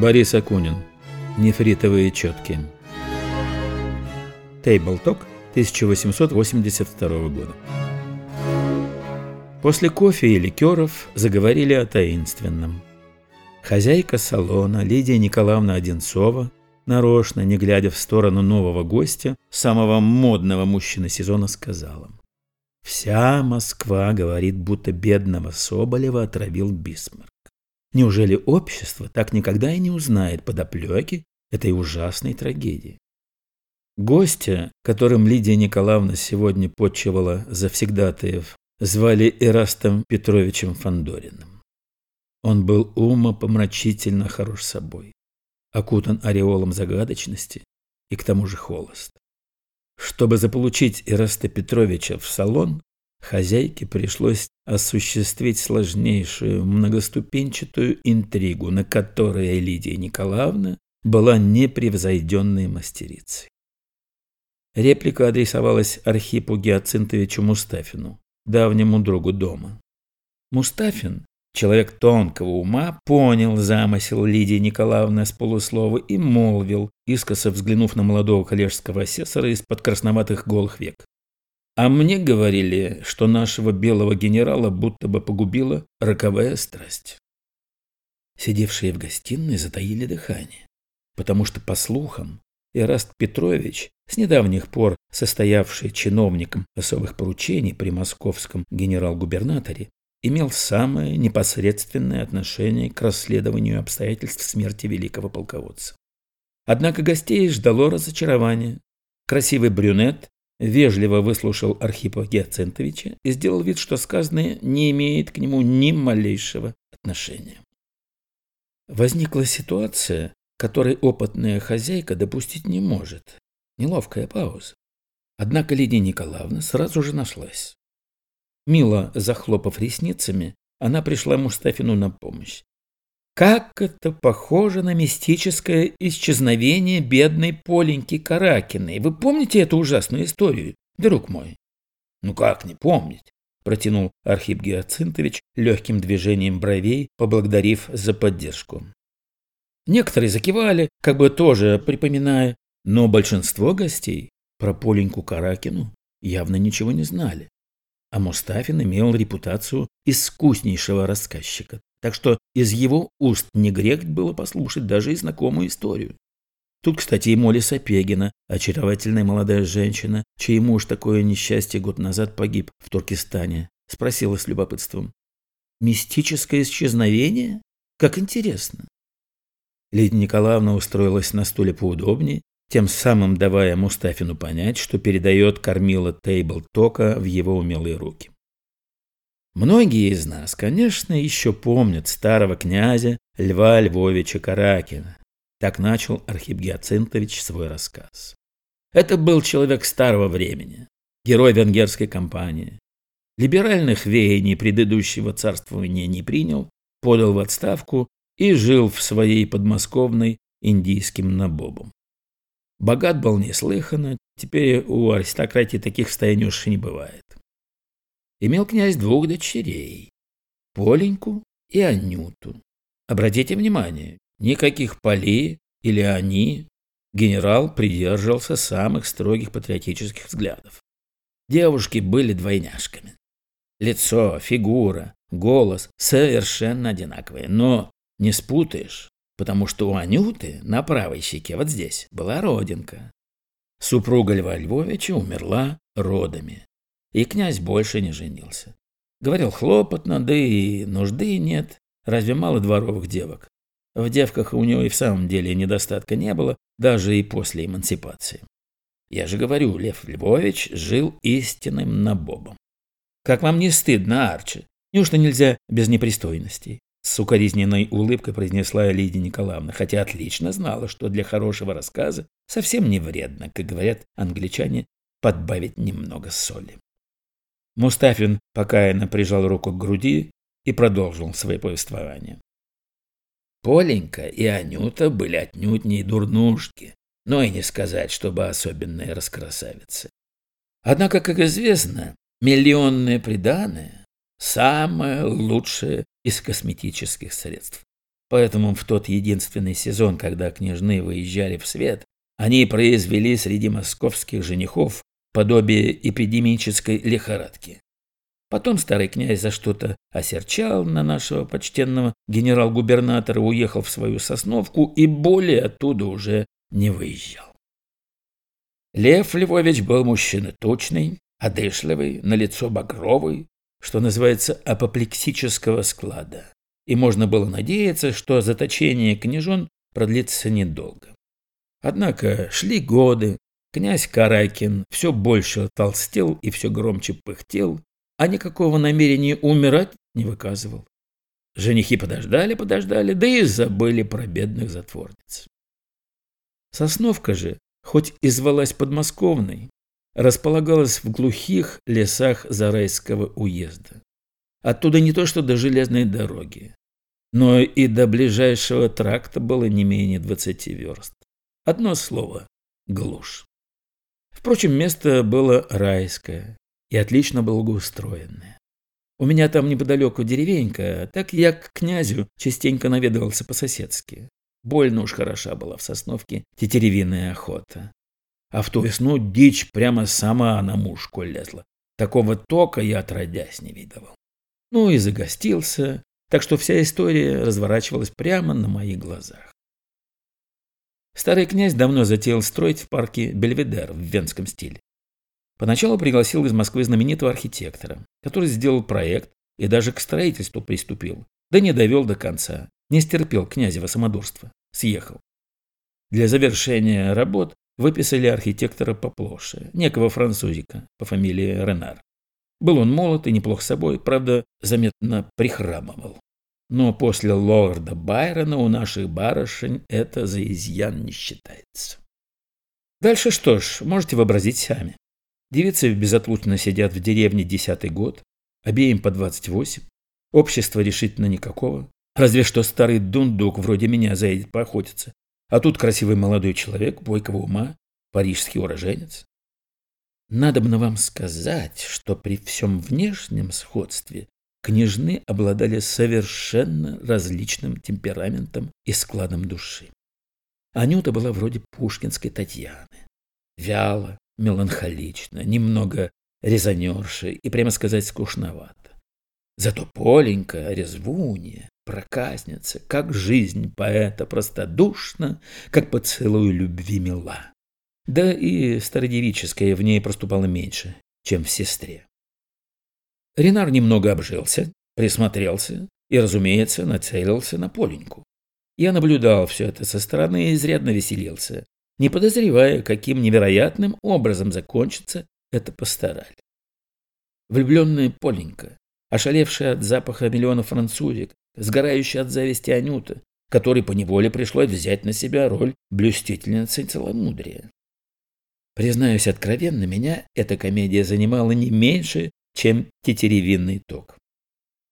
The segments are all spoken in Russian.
Борис Акунин. Нефритовые четки. Тейблток 1882 года. После кофе и ликеров заговорили о таинственном. Хозяйка салона Лидия Николаевна Одинцова, нарочно, не глядя в сторону нового гостя, самого модного мужчины сезона, сказала. «Вся Москва говорит, будто бедного Соболева отравил Бисмарк. Неужели общество так никогда и не узнает подоплеки этой ужасной трагедии? Гостя, которым Лидия Николаевна сегодня подчевала завсегдатаев, звали Ирастом Петровичем Фандориным. Он был умопомрачительно хорош собой, окутан ореолом загадочности и к тому же холост. Чтобы заполучить Ираста Петровича в салон, Хозяйке пришлось осуществить сложнейшую многоступенчатую интригу, на которой Лидия Николаевна была непревзойденной мастерицей. Реплика адресовалась Архипу Геоцинтовичу Мустафину, давнему другу дома. Мустафин, человек тонкого ума, понял замысел Лидии Николаевны с полуслова и молвил, искоса взглянув на молодого коллежского асессора из-под красноватых голых век. А мне говорили, что нашего белого генерала будто бы погубила роковая страсть. Сидевшие в гостиной затаили дыхание, потому что, по слухам, Ираст Петрович, с недавних пор состоявший чиновником особых поручений при московском генерал-губернаторе, имел самое непосредственное отношение к расследованию обстоятельств смерти великого полководца. Однако гостей ждало разочарование. Красивый брюнет вежливо выслушал Архипа Геоцентовича и сделал вид, что сказанное не имеет к нему ни малейшего отношения. Возникла ситуация, которой опытная хозяйка допустить не может. Неловкая пауза. Однако Лидия Николаевна сразу же нашлась. Мило захлопав ресницами, она пришла Мустафину на помощь. Как это похоже на мистическое исчезновение бедной Поленьки Каракиной. Вы помните эту ужасную историю, друг мой? Ну как не помнить? Протянул Архип Геоцинтович легким движением бровей, поблагодарив за поддержку. Некоторые закивали, как бы тоже припоминая, но большинство гостей про Поленьку Каракину явно ничего не знали. А Мустафин имел репутацию искуснейшего рассказчика, так что из его уст не грех было послушать даже и знакомую историю. Тут, кстати, и Молли Сапегина, очаровательная молодая женщина, чей муж такое несчастье год назад погиб в Туркестане, спросила с любопытством. «Мистическое исчезновение? Как интересно!» Лидия Николаевна устроилась на стуле поудобнее, тем самым давая Мустафину понять, что передает кормила Тейбл Тока в его умелые руки. Многие из нас, конечно, еще помнят старого князя Льва Львовича Каракина. Так начал Архип Геоцинтович свой рассказ. Это был человек старого времени, герой венгерской кампании. Либеральных веяний предыдущего царствования не принял, подал в отставку и жил в своей подмосковной индийским набобом. Богат был неслыханно, теперь у аристократии таких состояний уж не бывает имел князь двух дочерей – Поленьку и Анюту. Обратите внимание, никаких Поли или они генерал придерживался самых строгих патриотических взглядов. Девушки были двойняшками. Лицо, фигура, голос совершенно одинаковые, но не спутаешь, потому что у Анюты на правой щеке вот здесь была родинка. Супруга Льва Львовича умерла родами и князь больше не женился. Говорил хлопотно, да и нужды нет. Разве мало дворовых девок? В девках у него и в самом деле недостатка не было, даже и после эмансипации. Я же говорю, Лев Львович жил истинным набобом. Как вам не стыдно, Арчи? Неужто нельзя без непристойностей? С укоризненной улыбкой произнесла Лидия Николаевна, хотя отлично знала, что для хорошего рассказа совсем не вредно, как говорят англичане, подбавить немного соли. Мустафин покаянно прижал руку к груди и продолжил свое повествование. Поленька и Анюта были отнюдь не дурнушки, но и не сказать, чтобы особенные раскрасавицы. Однако, как известно, миллионное приданое – самое лучшее из косметических средств. Поэтому в тот единственный сезон, когда княжны выезжали в свет, они произвели среди московских женихов подобие эпидемической лихорадки. Потом старый князь за что-то осерчал на нашего почтенного генерал-губернатора, уехал в свою Сосновку и более оттуда уже не выезжал. Лев Львович был мужчина точный, одышливый, на лицо багровый, что называется апоплексического склада, и можно было надеяться, что заточение княжон продлится недолго. Однако шли годы, князь Каракин все больше толстел и все громче пыхтел, а никакого намерения умирать не выказывал. Женихи подождали, подождали, да и забыли про бедных затворниц. Сосновка же, хоть и звалась подмосковной, располагалась в глухих лесах Зарайского уезда. Оттуда не то что до железной дороги, но и до ближайшего тракта было не менее двадцати верст. Одно слово – глушь. Впрочем, место было райское и отлично благоустроенное. У меня там неподалеку деревенька, так я к князю частенько наведывался по-соседски. Больно уж хороша была в Сосновке тетеревиная охота. А в ту весну дичь прямо сама на мушку лезла. Такого тока я отродясь не видывал. Ну и загостился, так что вся история разворачивалась прямо на моих глазах. Старый князь давно затеял строить в парке Бельведер в венском стиле. Поначалу пригласил из Москвы знаменитого архитектора, который сделал проект и даже к строительству приступил, да не довел до конца, не стерпел князева самодурства, съехал. Для завершения работ выписали архитектора поплоше, некого французика по фамилии Ренар. Был он молод и неплох собой, правда, заметно прихрамывал. Но после лорда Байрона у наших барышень это за изъян не считается. Дальше что ж, можете вообразить сами. Девицы безотлучно сидят в деревне десятый год, обеим по двадцать восемь. Общества решительно никакого. Разве что старый дундук вроде меня заедет поохотиться. А тут красивый молодой человек, бойкого ума, парижский уроженец. Надобно вам сказать, что при всем внешнем сходстве княжны обладали совершенно различным темпераментом и складом души. Анюта была вроде пушкинской Татьяны. Вяло, меланхолично, немного резонершей и, прямо сказать, скучновато. Зато Поленька, резвунья, проказница, как жизнь поэта простодушна, как поцелуй любви мила. Да и стародевическое в ней проступало меньше, чем в сестре. Ренар немного обжился, присмотрелся и, разумеется, нацелился на Поленьку. Я наблюдал все это со стороны и изрядно веселился, не подозревая, каким невероятным образом закончится это постарали. Влюбленная Поленька, ошалевшая от запаха миллионов французик, сгорающая от зависти Анюта, которой поневоле пришлось взять на себя роль блюстительницы целомудрия. Признаюсь откровенно, меня эта комедия занимала не меньше, чем тетеревинный ток.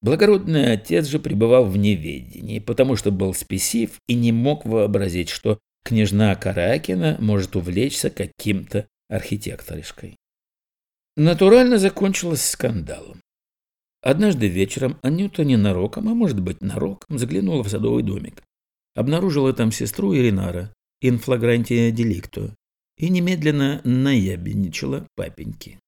Благородный отец же пребывал в неведении, потому что был спесив и не мог вообразить, что княжна Каракина может увлечься каким-то архитекторишкой. Натурально закончилось скандалом. Однажды вечером Анюта ненароком, а может быть нароком, заглянула в садовый домик. Обнаружила там сестру Иринара, инфлагрантия деликто, и немедленно наябедничала папеньки.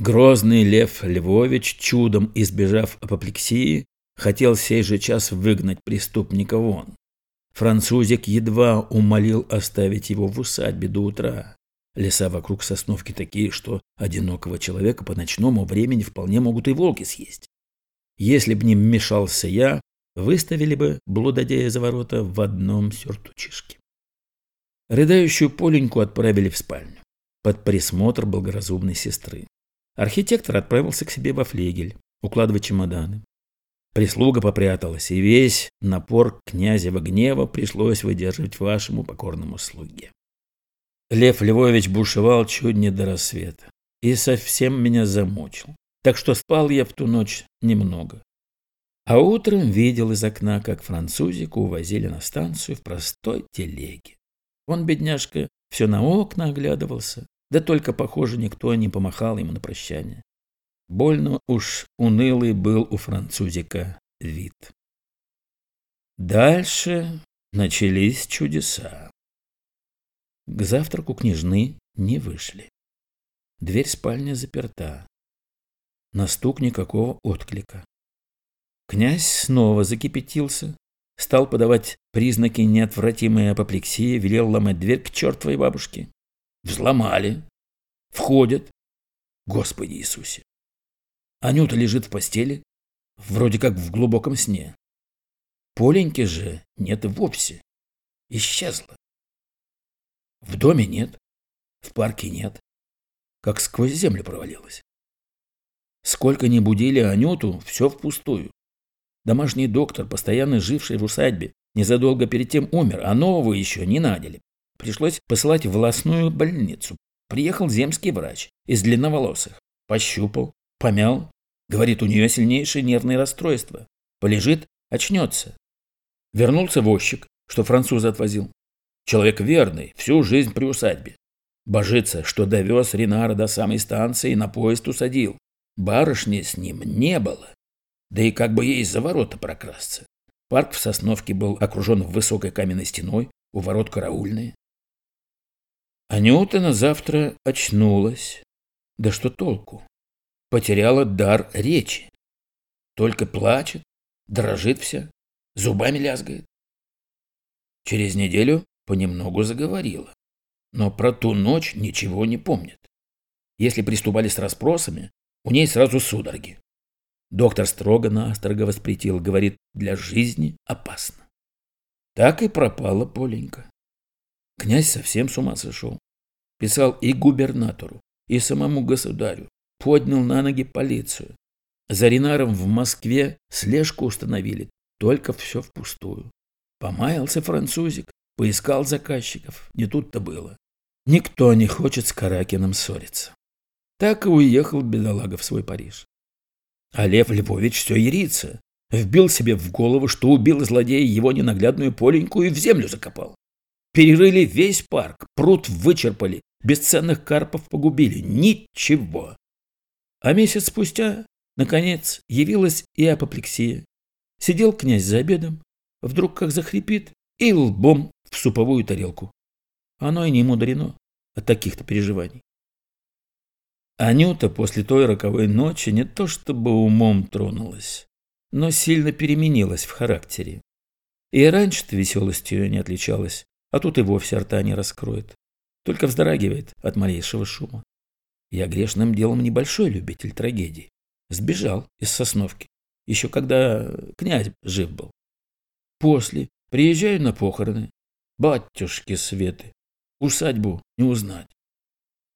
Грозный Лев Львович, чудом избежав апоплексии, хотел сей же час выгнать преступника вон. Французик едва умолил оставить его в усадьбе до утра. Леса вокруг сосновки такие, что одинокого человека по ночному времени вполне могут и волки съесть. Если б не вмешался я, выставили бы блудодея за ворота в одном сюртучишке. Рыдающую Поленьку отправили в спальню под присмотр благоразумной сестры. Архитектор отправился к себе во флегель укладывать чемоданы. Прислуга попряталась, и весь напор князева гнева пришлось выдерживать вашему покорному слуге. Лев Львович бушевал чуть не до рассвета и совсем меня замучил, так что спал я в ту ночь немного. А утром видел из окна, как французику увозили на станцию в простой телеге. Он, бедняжка, все на окна оглядывался, да только, похоже, никто не помахал ему на прощание. Больно уж унылый был у французика вид. Дальше начались чудеса. К завтраку княжны не вышли. Дверь спальни заперта. На стук никакого отклика. Князь снова закипятился, стал подавать признаки неотвратимой апоплексии, велел ломать дверь к чертовой бабушке. Взломали. Входят. Господи Иисусе. Анюта лежит в постели, вроде как в глубоком сне. Поленьки же нет вовсе. Исчезла. В доме нет, в парке нет. Как сквозь землю провалилась. Сколько ни будили Анюту, все впустую. Домашний доктор, постоянно живший в усадьбе, незадолго перед тем умер, а нового еще не наняли. Пришлось посылать в волосную больницу. Приехал земский врач из длинноволосых. Пощупал, помял. Говорит, у нее сильнейшее нервное расстройство. Полежит, очнется. Вернулся возчик, что француза отвозил. Человек верный, всю жизнь при усадьбе. Божится, что довез Ринара до самой станции и на поезд усадил. Барышни с ним не было. Да и как бы ей за ворота прокрасться. Парк в Сосновке был окружен высокой каменной стеной, у ворот караульные. Анюта на завтра очнулась. Да что толку? Потеряла дар речи. Только плачет, дрожит вся, зубами лязгает. Через неделю понемногу заговорила, но про ту ночь ничего не помнит. Если приступали с расспросами, у ней сразу судороги. Доктор строго-настрого воспретил, говорит, для жизни опасно. Так и пропала Поленька. Князь совсем с ума сошел. Писал и губернатору, и самому государю. Поднял на ноги полицию. За Ринаром в Москве слежку установили, только все впустую. Помаялся французик, поискал заказчиков. Не тут-то было. Никто не хочет с Каракиным ссориться. Так и уехал бедолага в свой Париж. А Лев Львович все ярится. Вбил себе в голову, что убил злодея его ненаглядную Поленьку и в землю закопал. Перерыли весь парк, пруд вычерпали, бесценных карпов погубили. Ничего. А месяц спустя, наконец, явилась и апоплексия. Сидел князь за обедом, вдруг как захрипит и лбом в суповую тарелку. Оно и не мудрено от таких-то переживаний. Анюта после той роковой ночи не то чтобы умом тронулась, но сильно переменилась в характере. И раньше-то веселостью не отличалась, а тут и вовсе рта не раскроет. Только вздрагивает от малейшего шума. Я грешным делом небольшой любитель трагедий. Сбежал из Сосновки, еще когда князь жив был. После приезжаю на похороны. Батюшки Светы, усадьбу не узнать.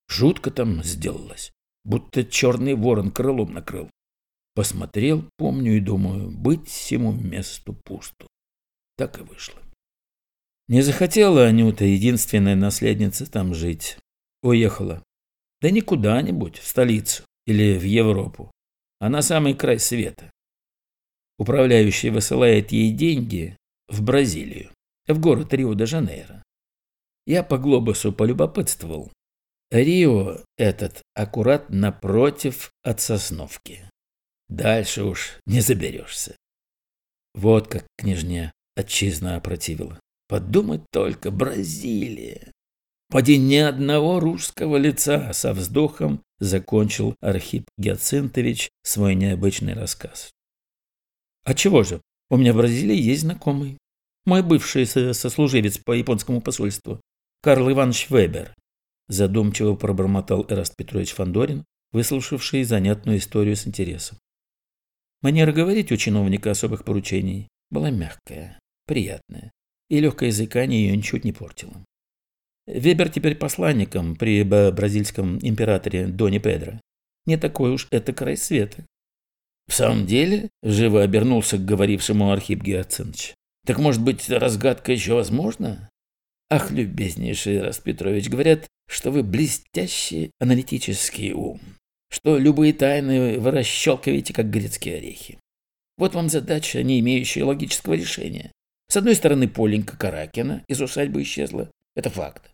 Жутко там сделалось, будто черный ворон крылом накрыл. Посмотрел, помню и думаю, быть всему месту пусту. Так и вышло. Не захотела Анюта, единственная наследница, там жить. Уехала. Да не куда-нибудь, в столицу или в Европу, а на самый край света. Управляющий высылает ей деньги в Бразилию, в город Рио-де-Жанейро. Я по глобусу полюбопытствовал, Рио этот аккурат напротив от Сосновки. Дальше уж не заберешься. Вот как княжня отчизна опротивила. Подумать только, Бразилия. Поди ни одного русского лица со вздохом закончил Архип Гиацинтович свой необычный рассказ. А чего же? У меня в Бразилии есть знакомый. Мой бывший сослуживец по японскому посольству, Карл Иванович Вебер задумчиво пробормотал Эраст Петрович Фандорин, выслушавший занятную историю с интересом. Манера говорить у чиновника особых поручений была мягкая, приятная, и легкое языкание ее ничуть не портило. Вебер теперь посланником при бразильском императоре Доне Педро. Не такой уж это край света. В самом деле, живо обернулся к говорившему Архип Геоценович. Так может быть, разгадка еще возможна? Ах, любезнейший Раст Петрович, говорят, что вы блестящий аналитический ум, что любые тайны вы расщелкиваете, как грецкие орехи. Вот вам задача, не имеющая логического решения. С одной стороны, Поленька Каракина из усадьбы исчезла. Это факт.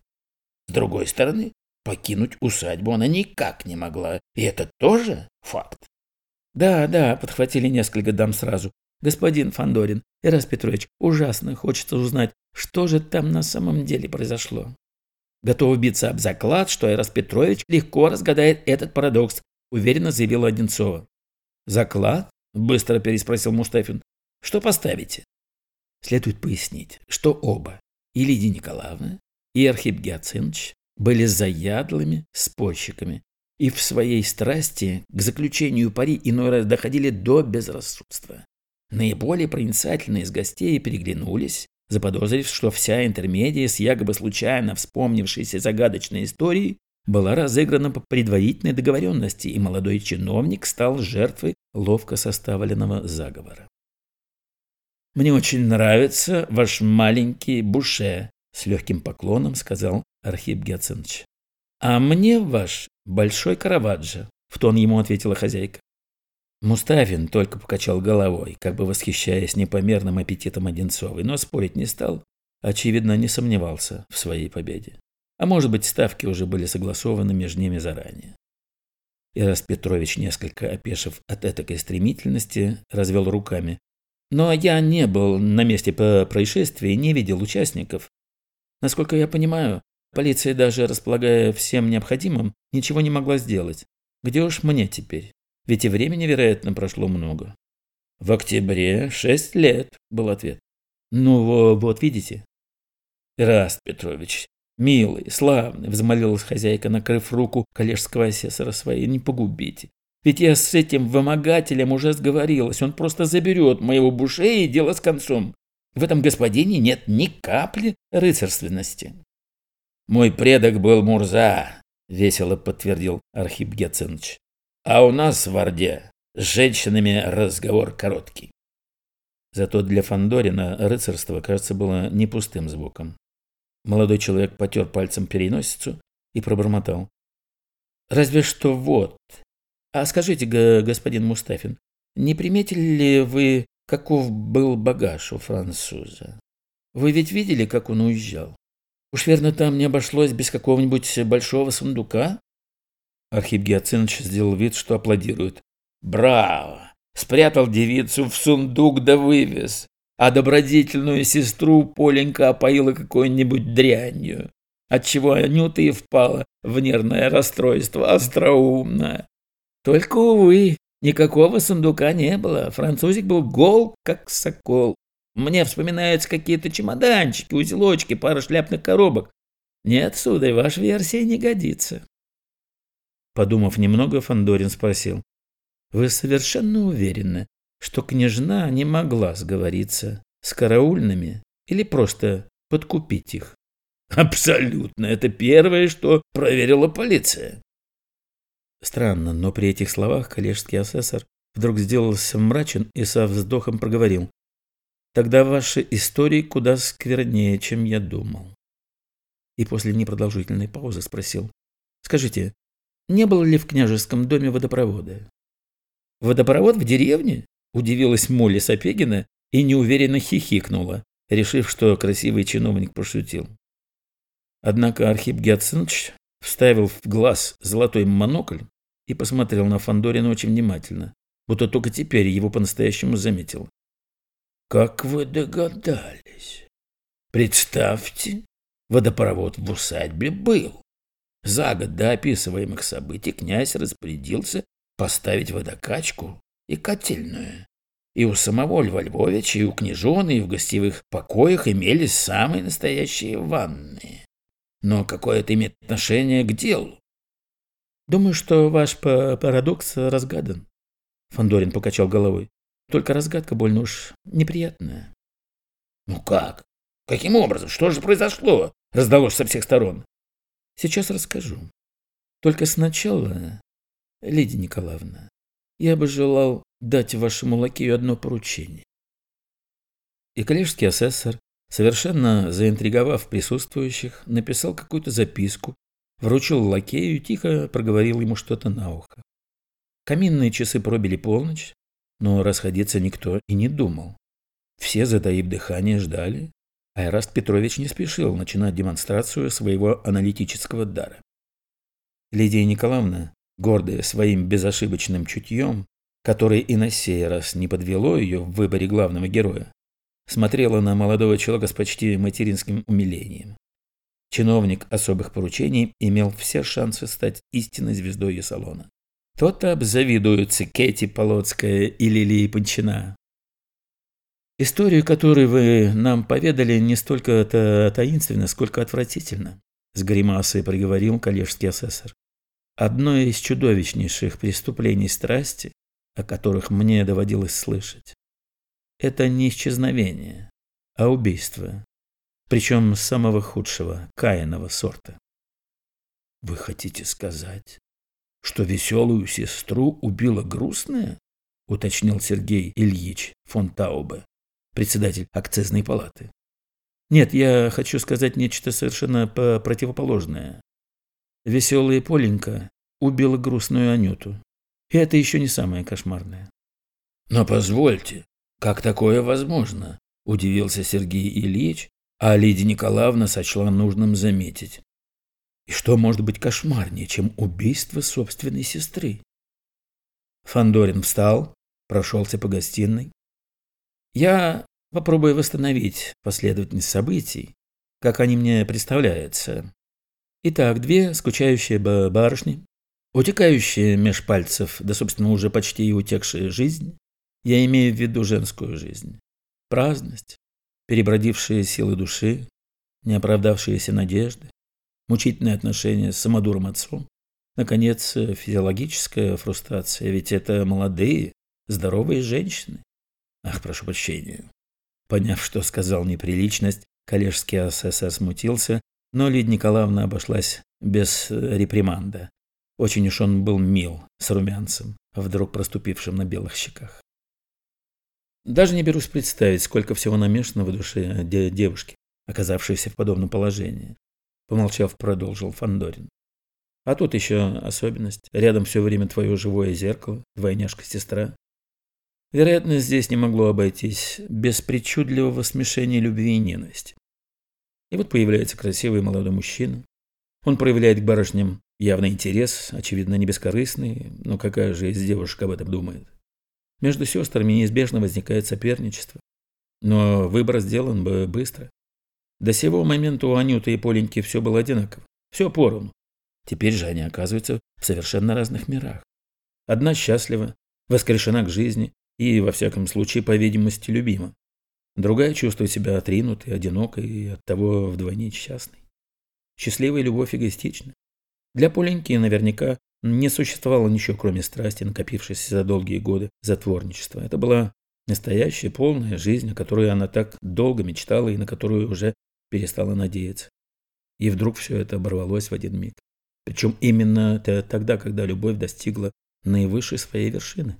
С другой стороны, покинуть усадьбу она никак не могла. И это тоже факт. Да, да, подхватили несколько дам сразу. Господин Фандорин, Ирас Петрович, ужасно хочется узнать, что же там на самом деле произошло. Готов биться об заклад, что Ирас Петрович легко разгадает этот парадокс, уверенно заявила Одинцова. Заклад? Быстро переспросил Мустафин. Что поставите? Следует пояснить, что оба, и Лидия Николаевна, и Архип Гиацинч, были заядлыми спорщиками и в своей страсти к заключению пари иной раз доходили до безрассудства. Наиболее проницательные из гостей переглянулись, заподозрив, что вся интермедия с якобы случайно вспомнившейся загадочной историей была разыграна по предварительной договоренности, и молодой чиновник стал жертвой ловко составленного заговора. «Мне очень нравится ваш маленький буше», — с легким поклоном сказал Архип Геценович. «А мне ваш большой Караваджо», — в тон ему ответила хозяйка. Муставин только покачал головой, как бы восхищаясь непомерным аппетитом Одинцовой, но спорить не стал, очевидно, не сомневался в своей победе. А может быть, ставки уже были согласованы между ними заранее. Ирас Петрович, несколько опешив от этакой стремительности, развел руками. Но я не был на месте по происшествии, не видел участников. Насколько я понимаю, полиция, даже располагая всем необходимым, ничего не могла сделать. Где уж мне теперь? Ведь и времени, вероятно, прошло много. В октябре шесть лет, был ответ. Ну вот видите. Раст Петрович, «Милый, славный», — взмолилась хозяйка, накрыв руку коллежского асессора своей, — «не погубите. Ведь я с этим вымогателем уже сговорилась. Он просто заберет моего буше и дело с концом. В этом господине нет ни капли рыцарственности». «Мой предок был Мурза», — весело подтвердил Архип Геценович. «А у нас в Орде с женщинами разговор короткий». Зато для Фандорина рыцарство, кажется, было не пустым звуком. Молодой человек потер пальцем переносицу и пробормотал. «Разве что вот. А скажите, господин Мустафин, не приметили ли вы, каков был багаж у француза? Вы ведь видели, как он уезжал? Уж верно, там не обошлось без какого-нибудь большого сундука?» Архип Гиацинович сделал вид, что аплодирует. «Браво! Спрятал девицу в сундук да вывез а добродетельную сестру Поленька опоила какой-нибудь дрянью, отчего Анюта и впала в нервное расстройство остроумное. Только, увы, никакого сундука не было, французик был гол, как сокол. Мне вспоминаются какие-то чемоданчики, узелочки, пара шляпных коробок. Нет, сударь, ваша версия не годится. Подумав немного, Фандорин спросил. Вы совершенно уверены, что княжна не могла сговориться с караульными или просто подкупить их. Абсолютно. Это первое, что проверила полиция. Странно, но при этих словах коллежский асессор вдруг сделался мрачен и со вздохом проговорил. Тогда ваши истории куда сквернее, чем я думал. И после непродолжительной паузы спросил. Скажите, не было ли в княжеском доме водопровода? Водопровод в деревне? Удивилась Молли Сапегина и неуверенно хихикнула, решив, что красивый чиновник пошутил. Однако Архип Гиацинч вставил в глаз золотой монокль и посмотрел на Фандорина очень внимательно, будто только теперь его по-настоящему заметил. «Как вы догадались? Представьте, водопровод в усадьбе был. За год до описываемых событий князь распорядился поставить водокачку и котельную. И у самого Льва Львовича, и у княжоны, и в гостевых покоях имелись самые настоящие ванны. Но какое это имеет отношение к делу? Думаю, что ваш парадокс разгадан. Фандорин покачал головой. Только разгадка больно уж неприятная. Ну как? Каким образом? Что же произошло? Раздалось со всех сторон. Сейчас расскажу. Только сначала, Лидия Николаевна, я бы желал дать вашему лакею одно поручение. И коллежский асессор, совершенно заинтриговав присутствующих, написал какую-то записку, вручил лакею и тихо проговорил ему что-то на ухо. Каминные часы пробили полночь, но расходиться никто и не думал. Все, затаив дыхание, ждали, а Эраст Петрович не спешил начинать демонстрацию своего аналитического дара. Лидия Николаевна гордая своим безошибочным чутьем, которое и на сей раз не подвело ее в выборе главного героя, смотрела на молодого человека с почти материнским умилением. Чиновник особых поручений имел все шансы стать истинной звездой ее салона. То-то обзавидуются Кэти Полоцкая и Лилии Панчина. Историю, которую вы нам поведали, не столько -то таинственно, сколько отвратительно, с гримасой проговорил коллежский асессор. Одно из чудовищнейших преступлений страсти, о которых мне доводилось слышать, это не исчезновение, а убийство, причем самого худшего, каянного сорта. Вы хотите сказать, что веселую сестру убила грустная? уточнил Сергей Ильич фон Таубе, председатель акцизной палаты. Нет, я хочу сказать нечто совершенно противоположное. Веселая Поленька убила грустную Анюту. И это еще не самое кошмарное. Но позвольте, как такое возможно? Удивился Сергей Ильич, а Лидия Николаевна сочла нужным заметить. И что может быть кошмарнее, чем убийство собственной сестры? Фандорин встал, прошелся по гостиной. Я попробую восстановить последовательность событий, как они мне представляются. Итак, две скучающие барышни, утекающие меж пальцев, да, собственно, уже почти и утекшая жизнь, я имею в виду женскую жизнь, праздность, перебродившие силы души, неоправдавшиеся надежды, мучительные отношения с самодуром отцом, наконец, физиологическая фрустрация, ведь это молодые, здоровые женщины. Ах, прошу прощения. Поняв, что сказал неприличность, коллежский АСС смутился, но Лидия Николаевна обошлась без реприманда. Очень уж он был мил с румянцем, вдруг проступившим на белых щеках. Даже не берусь представить, сколько всего намешано в душе девушки, оказавшейся в подобном положении. Помолчав, продолжил Фандорин. А тут еще особенность. Рядом все время твое живое зеркало, двойняшка-сестра. Вероятно, здесь не могло обойтись без причудливого смешения любви и ненависти. И вот появляется красивый молодой мужчина. Он проявляет к барышням явный интерес, очевидно, не бескорыстный, но какая же из девушек об этом думает? Между сестрами неизбежно возникает соперничество. Но выбор сделан бы быстро. До сего момента у Анюты и Поленьки все было одинаково. Все поровну. Теперь же они оказываются в совершенно разных мирах. Одна счастлива, воскрешена к жизни и, во всяком случае, по видимости, любима. Другая чувствует себя отринутой, одинокой и оттого вдвойне несчастной. Счастливая любовь эгоистична. Для Поленьки наверняка не существовало ничего, кроме страсти, накопившейся за долгие годы затворничества. Это была настоящая, полная жизнь, о которой она так долго мечтала и на которую уже перестала надеяться. И вдруг все это оборвалось в один миг. Причем именно тогда, когда любовь достигла наивысшей своей вершины.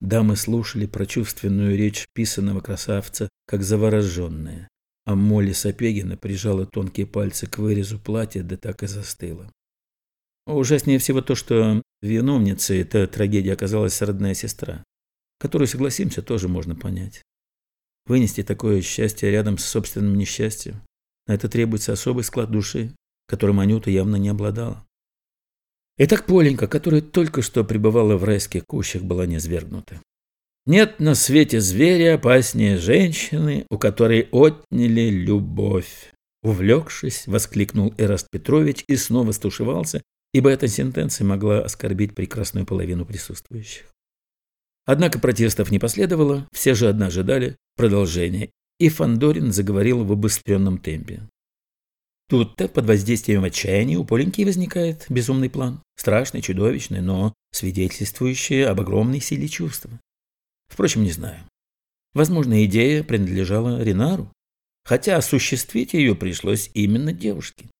Дамы слушали прочувственную речь писанного красавца, как завороженные, а Молли Сапегина прижала тонкие пальцы к вырезу платья, да так и застыла. Ужаснее всего то, что виновницей этой трагедии оказалась родная сестра, которую, согласимся, тоже можно понять. Вынести такое счастье рядом с собственным несчастьем, на это требуется особый склад души, которым Анюта явно не обладала. Итак, Поленька, которая только что пребывала в райских кущах, была низвергнута. Нет на свете зверя опаснее женщины, у которой отняли любовь. Увлекшись, воскликнул Эраст Петрович и снова стушевался, ибо эта сентенция могла оскорбить прекрасную половину присутствующих. Однако протестов не последовало, все же одна ожидали продолжения, и Фандорин заговорил в обыстренном темпе. Тут-то под воздействием отчаяния у Поленьки возникает безумный план, страшный, чудовищный, но свидетельствующий об огромной силе чувства. Впрочем, не знаю. Возможно, идея принадлежала Ренару, хотя осуществить ее пришлось именно девушке.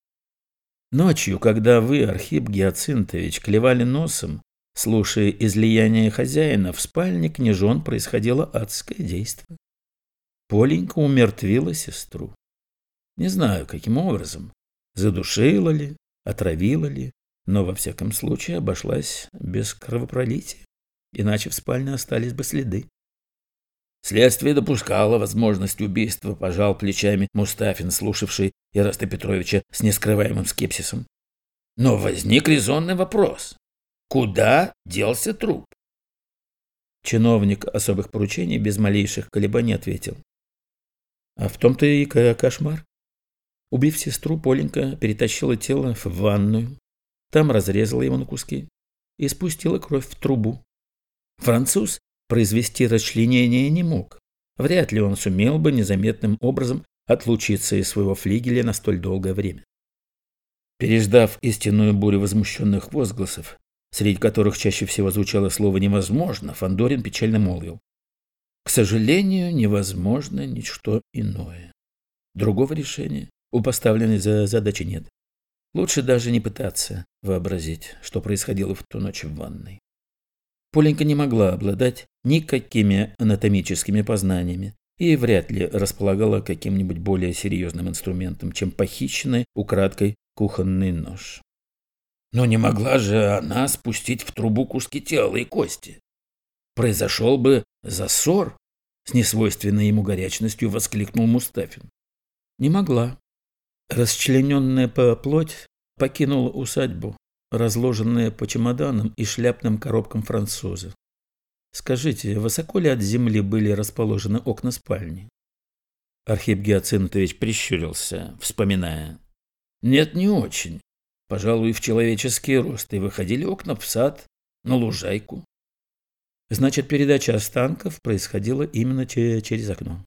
Ночью, когда вы, Архип Гиацинтович, клевали носом, слушая излияние хозяина, в спальне княжон происходило адское действие. Поленька умертвила сестру. Не знаю, каким образом. Задушила ли, отравила ли, но во всяком случае обошлась без кровопролития, иначе в спальне остались бы следы. Следствие допускало возможность убийства, пожал плечами Мустафин, слушавший Ираста Петровича с нескрываемым скепсисом. Но возник резонный вопрос. Куда делся труп? Чиновник особых поручений без малейших колебаний ответил. А в том-то и кошмар. Убив сестру, Поленька перетащила тело в ванную, там разрезала его на куски и спустила кровь в трубу. Француз произвести расчленение не мог. Вряд ли он сумел бы незаметным образом отлучиться из своего флигеля на столь долгое время. Переждав истинную бурю возмущенных возгласов, среди которых чаще всего звучало слово «невозможно», Фандорин печально молвил. К сожалению, невозможно ничто иное. Другого решения у поставленной задачи нет. Лучше даже не пытаться вообразить, что происходило в ту ночь в ванной. Поленька не могла обладать никакими анатомическими познаниями и вряд ли располагала каким-нибудь более серьезным инструментом, чем похищенный украдкой кухонный нож. Но не могла же она спустить в трубу куски тела и кости. Произошел бы засор, с несвойственной ему горячностью воскликнул Мустафин. Не могла. Расчлененная по плоть покинула усадьбу, разложенная по чемоданам и шляпным коробкам француза. Скажите, высоко ли от земли были расположены окна спальни? Архип Геоцинтович прищурился, вспоминая. Нет, не очень. Пожалуй, в человеческий рост, и выходили окна в сад, на лужайку. Значит, передача останков происходила именно через окно.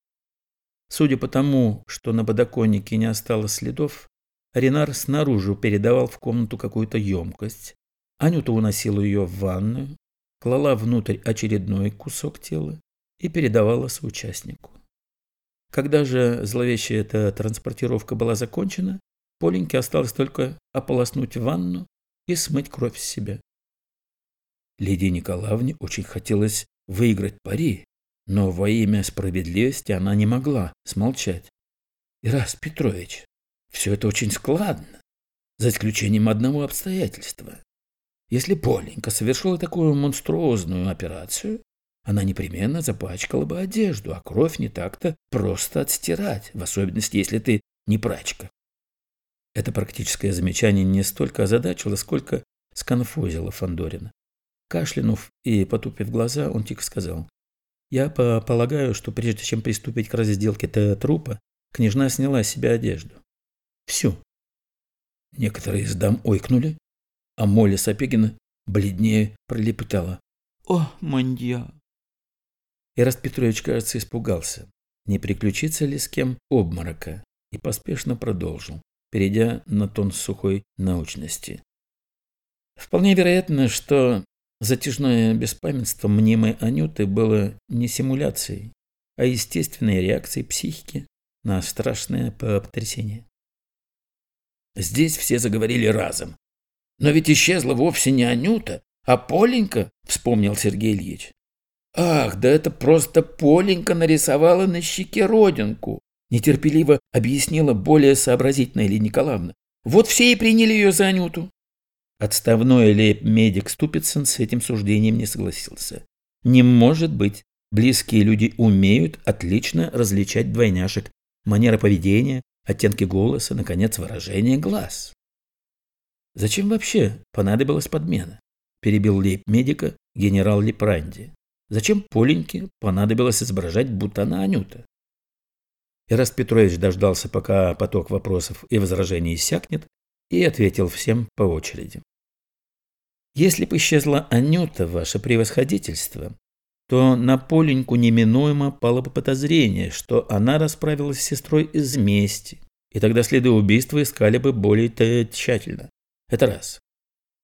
Судя по тому, что на подоконнике не осталось следов, Ренар снаружи передавал в комнату какую-то емкость. Анюта уносила ее в ванную, клала внутрь очередной кусок тела и передавала соучастнику. Когда же зловещая эта транспортировка была закончена, Поленьке осталось только ополоснуть ванну и смыть кровь с себя. Лидии Николаевне очень хотелось выиграть пари, но во имя справедливости она не могла смолчать. «Ирас Петрович, все это очень складно, за исключением одного обстоятельства. Если Поленька совершила такую монструозную операцию, она непременно запачкала бы одежду, а кровь не так-то просто отстирать, в особенности, если ты не прачка. Это практическое замечание не столько озадачило, сколько сконфузило Фандорина. Кашлянув и потупив глаза, он тихо сказал. Я полагаю, что прежде чем приступить к разделке трупа, княжна сняла с себя одежду. Всю. Некоторые из дам ойкнули, а Молли Сапегина бледнее пролепетала. «О, мандья!» Ираст Петрович, кажется, испугался, не приключится ли с кем обморока, и поспешно продолжил, перейдя на тон сухой научности. Вполне вероятно, что Затяжное беспамятство мнимой Анюты было не симуляцией, а естественной реакцией психики на страшное потрясение. Здесь все заговорили разом. Но ведь исчезла вовсе не Анюта, а Поленька, вспомнил Сергей Ильич. Ах, да это просто Поленька нарисовала на щеке родинку, нетерпеливо объяснила более сообразительная Лидия Николаевна. Вот все и приняли ее за Анюту. Отставной лейб-медик Ступицын с этим суждением не согласился. Не может быть. Близкие люди умеют отлично различать двойняшек, манера поведения, оттенки голоса, наконец, выражение глаз. Зачем вообще понадобилась подмена? Перебил лейб-медика генерал Лепранди. Зачем Поленьке понадобилось изображать, будто она Анюта? Ираст Петрович дождался, пока поток вопросов и возражений иссякнет, и ответил всем по очереди. Если бы исчезла Анюта, ваше превосходительство, то на Поленьку неминуемо пало бы подозрение, что она расправилась с сестрой из мести, и тогда следы убийства искали бы более тщательно. Это раз.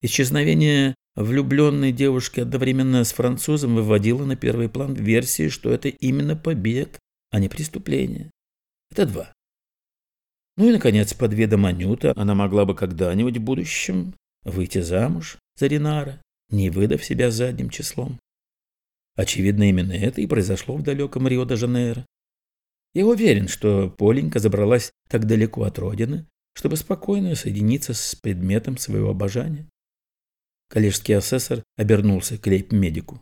Исчезновение влюбленной девушки одновременно с французом выводило на первый план версии, что это именно побег, а не преступление. Это два. Ну и, наконец, под видом Анюта она могла бы когда-нибудь в будущем выйти замуж за Ринара, не выдав себя задним числом. Очевидно, именно это и произошло в далеком Рио-де-Жанейро. Я уверен, что Поленька забралась так далеко от родины, чтобы спокойно соединиться с предметом своего обожания. Коллежский асессор обернулся к лейб-медику.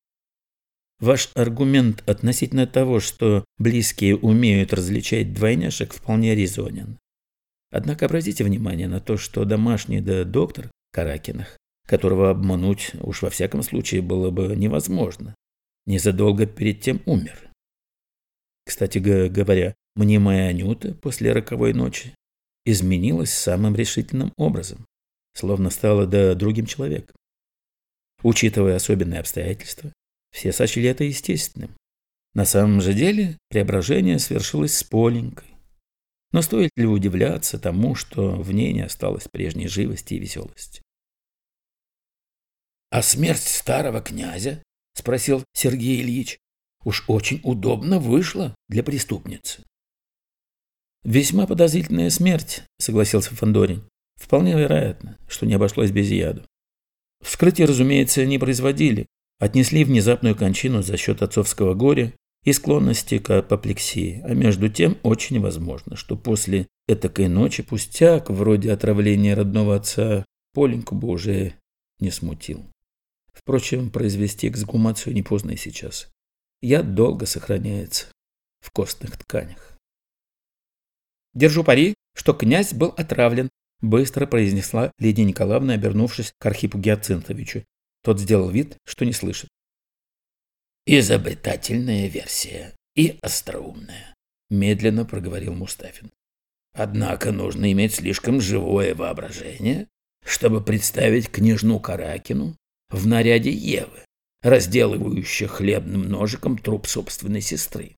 Ваш аргумент относительно того, что близкие умеют различать двойняшек, вполне резонен. Однако обратите внимание на то, что домашний да доктор Каракинах, которого обмануть уж во всяком случае было бы невозможно. Незадолго перед тем умер. Кстати говоря, мнимая Анюта после роковой ночи изменилась самым решительным образом, словно стала да другим человеком. Учитывая особенные обстоятельства, все сочли это естественным. На самом же деле преображение свершилось с Поленькой. Но стоит ли удивляться тому, что в ней не осталось прежней живости и веселости? «А смерть старого князя?» – спросил Сергей Ильич. «Уж очень удобно вышло для преступницы». «Весьма подозрительная смерть», – согласился Фандорин. «Вполне вероятно, что не обошлось без яду. Вскрытие, разумеется, не производили. Отнесли внезапную кончину за счет отцовского горя и склонности к апоплексии. А между тем очень возможно, что после этакой ночи пустяк, вроде отравления родного отца, Поленьку бы уже не смутил. Впрочем, произвести эксгумацию не поздно и сейчас. Яд долго сохраняется в костных тканях. Держу пари, что князь был отравлен, быстро произнесла Лидия Николаевна, обернувшись к Архипу Геоцинтовичу. Тот сделал вид, что не слышит. «Изобретательная версия и остроумная», – медленно проговорил Мустафин. «Однако нужно иметь слишком живое воображение, чтобы представить княжну Каракину в наряде Евы, разделывающей хлебным ножиком труп собственной сестры.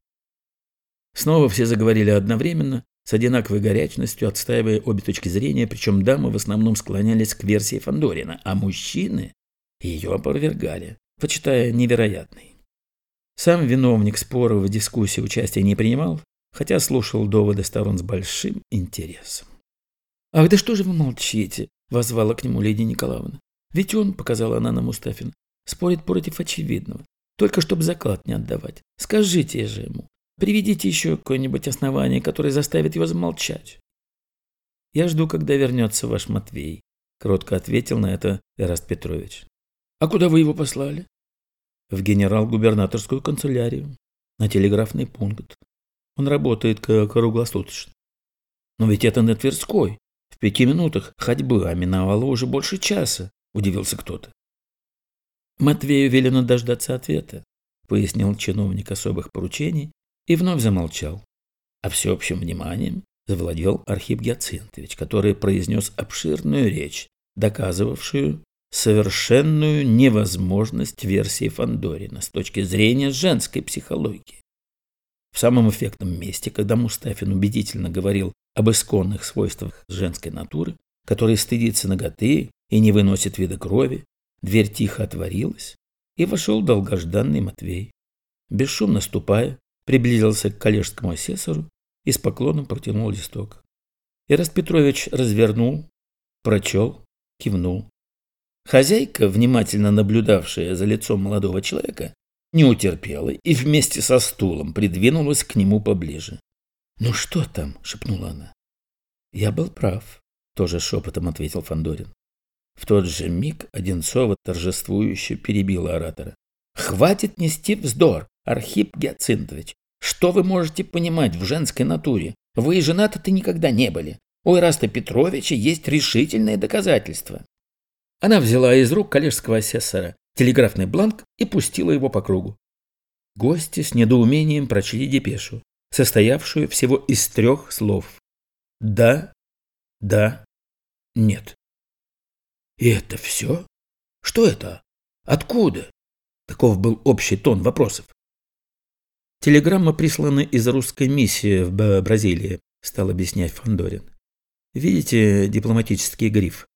Снова все заговорили одновременно, с одинаковой горячностью отстаивая обе точки зрения, причем дамы в основном склонялись к версии Фандорина, а мужчины ее опровергали, почитая невероятной. Сам виновник спора в дискуссии участия не принимал, хотя слушал доводы сторон с большим интересом. «Ах, да что же вы молчите?» – воззвала к нему леди Николаевна. «Ведь он, – показала она на Мустафин, – спорит против очевидного, только чтобы заклад не отдавать. Скажите же ему, Приведите еще какое-нибудь основание, которое заставит его замолчать. Я жду, когда вернется ваш Матвей, кротко ответил на это Эраст Петрович. А куда вы его послали? В генерал-губернаторскую канцелярию, на телеграфный пункт. Он работает круглосуточно. Но ведь это на Тверской. В пяти минутах ходьбы, а миновало уже больше часа, удивился кто-то. Матвею велено дождаться ответа, пояснил чиновник особых поручений и вновь замолчал. А всеобщим вниманием завладел Архип Гиацинтович, который произнес обширную речь, доказывавшую совершенную невозможность версии Фандорина с точки зрения женской психологии. В самом эффектном месте, когда Мустафин убедительно говорил об исконных свойствах женской натуры, которая стыдится ноготы и не выносит вида крови, дверь тихо отворилась, и вошел долгожданный Матвей. Бесшумно ступая, приблизился к коллежскому асессору и с поклоном протянул листок. Ираст Петрович развернул, прочел, кивнул. Хозяйка, внимательно наблюдавшая за лицом молодого человека, не утерпела и вместе со стулом придвинулась к нему поближе. «Ну что там?» – шепнула она. «Я был прав», – тоже шепотом ответил Фандорин. В тот же миг Одинцова торжествующе перебила оратора. «Хватит нести вздор! Архип Гиацинтович, что вы можете понимать в женской натуре? Вы и женаты-то никогда не были. У Ираста Петровича есть решительные доказательства. Она взяла из рук коллежского асессора телеграфный бланк и пустила его по кругу. Гости с недоумением прочли депешу, состоявшую всего из трех слов. «Да», «да», «нет». «И это все? Что это? Откуда?» Таков был общий тон вопросов. Телеграмма прислана из русской миссии в Бразилии, стал объяснять Фандорин. Видите дипломатический гриф?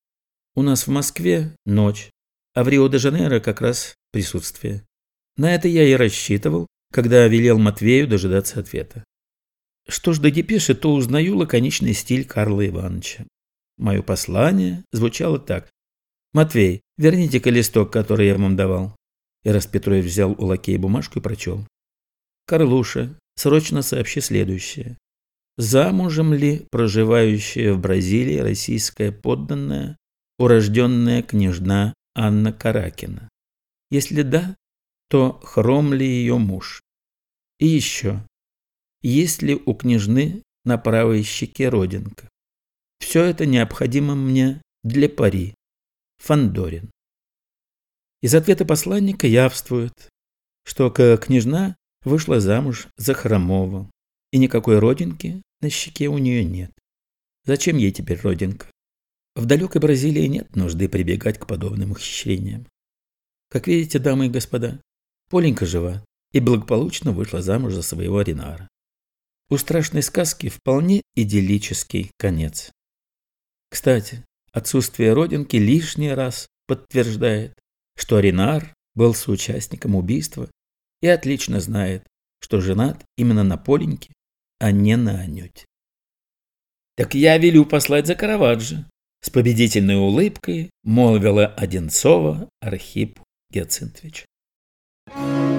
У нас в Москве ночь, а в Рио-де-Жанейро как раз присутствие. На это я и рассчитывал, когда велел Матвею дожидаться ответа. Что ж до депеши, то узнаю лаконичный стиль Карла Ивановича. Мое послание звучало так. «Матвей, верните-ка листок, который я вам давал». Ирас Петрович взял у лакея бумажку и прочел. Карлуша, срочно сообщи следующее. Замужем ли проживающая в Бразилии российская подданная, урожденная княжна Анна Каракина? Если да, то хром ли ее муж? И еще, есть ли у княжны на правой щеке родинка? Все это необходимо мне для пари. Фандорин. Из ответа посланника явствует, что княжна вышла замуж за Хромова, и никакой родинки на щеке у нее нет. Зачем ей теперь родинка? В далекой Бразилии нет нужды прибегать к подобным ухищрениям. Как видите, дамы и господа, Поленька жива и благополучно вышла замуж за своего Ринара. У страшной сказки вполне идиллический конец. Кстати, отсутствие родинки лишний раз подтверждает, что Ринар был соучастником убийства и отлично знает, что женат именно на Поленьке, а не на Анюте. «Так я велю послать за Караваджо», — с победительной улыбкой молвила Одинцова Архип Геоцинтович. Thank you.